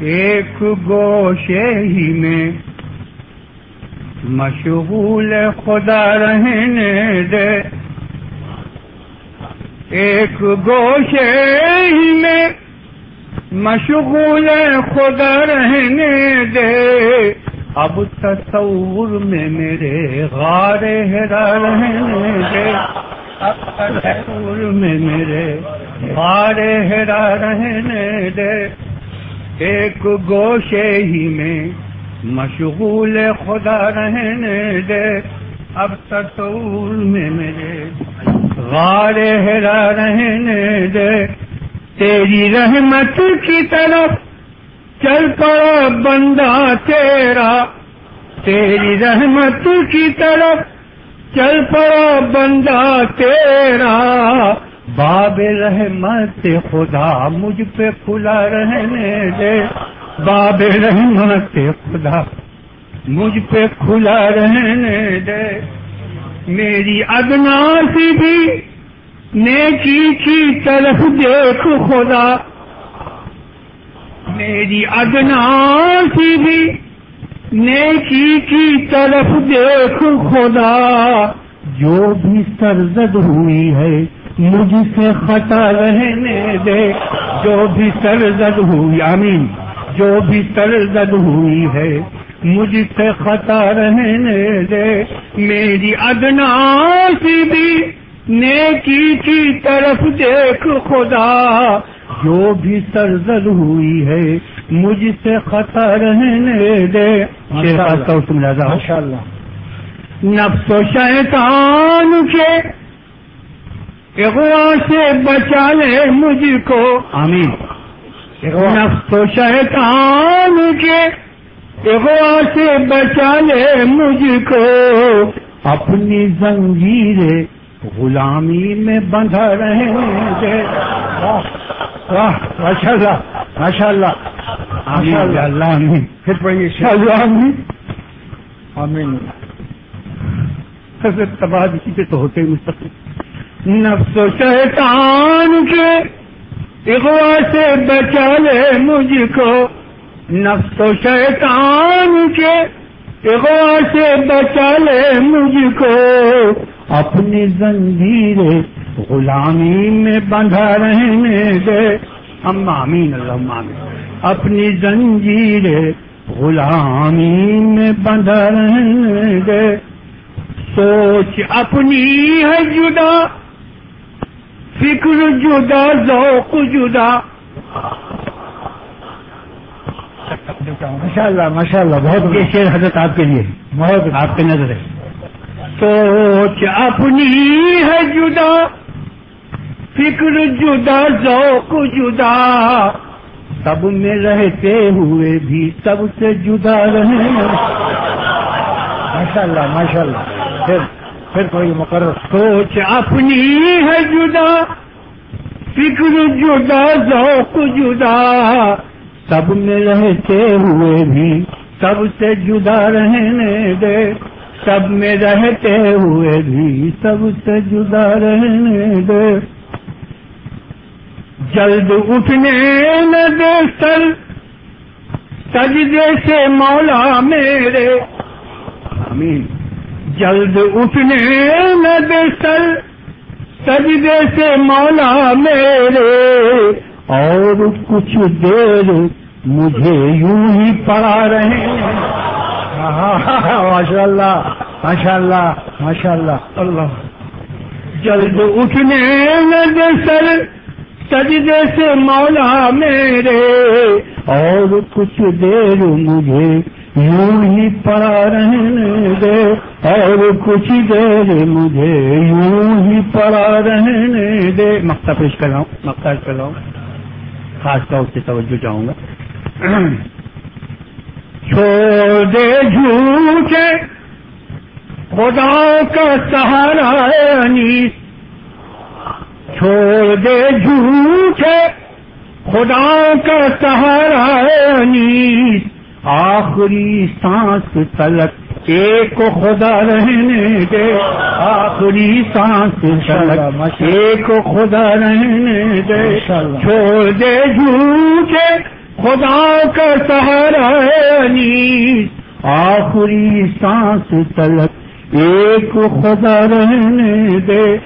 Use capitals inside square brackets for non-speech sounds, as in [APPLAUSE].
ایک گوشے ہی میں مشغول خدا رہنے دے۔ ایک گوشے ہی میں مشغول خدا رہنے دے۔ اب تصور میں میرے غار ہرا رہنے دے۔ اب تصور میں میرے غار ہرا رہنے دے۔ ایک گوشے ہی میں مشغول خدا رہنے دے۔ اب تصور میں میرے غار ہرا رہنے دے۔ تیری رحمت کی طرف چل پڑا بندہ تیرا۔ تیری رحمت کی طرف چل پڑا بندہ تیرا۔ باب رحمت خدا مجھ پہ کھلا رہنے دے۔ باب رحمت خدا مجھ پہ کھلا رہنے دے۔ میری ادنا سی بھی نیکی کی طرف دیکھ خدا۔ میری ادنا سی بھی نیکی کی طرف دیکھ خدا۔ جو بھی سرزد ہوئی ہے مجھ سے خطا رہنے دے جو بھی سرزد ہوئی آمین جو بھی سرزد ہوئی ہے مجھ سے خطا رہنے دے۔ میری ادنا سی بھی نیکی کی طرف دیکھ خدا جو بھی سرزد ہوئی ہے مجھ سے خطا رہنے دے۔ ماشاء اللہ نفس و شیطان کے اغوا سے بچا لے مجھ کو۔ آمین۔ نفس و شیطان کے۔ اغوا سے بچا لے مجھ کو۔ اپنی زنجیریں غلامی میں بندھا رہے واہ ماشاء اللہ ماشاء اللہ اللہ آمین۔ پھر پڑھیے آمین۔ آمین۔ اسی پہ تو ہوتے ہی مستقل۔ نفس و شیطان کے اغوا سے بچا لے مجھ کو۔ نفس و شیطان کے اغوا سے بچا لے مجھ کو۔ اپنی زنجیر غلامی میں بندھا رہنے دے۔ ہم آمین اللہ آمین۔ اپنی زنجیر غلامی میں بندھا رہنے دے۔ سوچ اپنی ہے جدا۔ فکر جدا، ذوق جدا۔ ماشاء اللہ ماشاء اللہ بہت یہ شیر حضرت آپ کے لیے۔ بہت آپ کے نظر ہے سوچ اپنی ہے جدا۔ فکر جدا، ذوق جدا۔ سب میں رہتے ہوئے بھی سب سے جدا رہے۔ ماشاء اللہ ماشاء اللہ پھر کوئی مقرر سوچ اپنی ہے جدا، فکر جدا، ذوق جدا۔ سب میں رہتے ہوئے بھی سب سے جدا رہنے دے۔ سب میں رہتے ہوئے بھی سب سے جدا رہنے دے۔ جلد اٹھنے نہ دے سر، سجدے سے مولا میرے۔ آمین۔ جلد اٹھنے نہ دے سر سجدے سے مولا میرے اور کچھ دیر مجھے یوں ہی پڑا رہے [LAUGHS] ماشاء اللہ ماشاء اللہ ماشاء اللہ۔ اللہ جلد اٹھنے نہ دے سر سجدے سے مولا میرے اور کچھ دیر مجھے یوں ہی پڑا رہنے دے اور کچھ دیر مجھے یوں ہی پڑا رہنے دے۔ مکتا پیش کر رہا ہوں مکتا کر رہا ہوں۔ خاص طور سے توجہ چاہوں گا۔ چھوڑ دے جھوٹے خدا کا سہارا انیس۔ چھوڑ دے جھوٹے خدا کا سہارا انیس۔ آخری سانس تلک ایک خدا رہنے دے۔ آخری سانس تلک ایک خدا رہنے دے۔ چھوڑ دے جھوٹے خدا کا سہارا آخری سانس تلک ایک خدا رہنے دے۔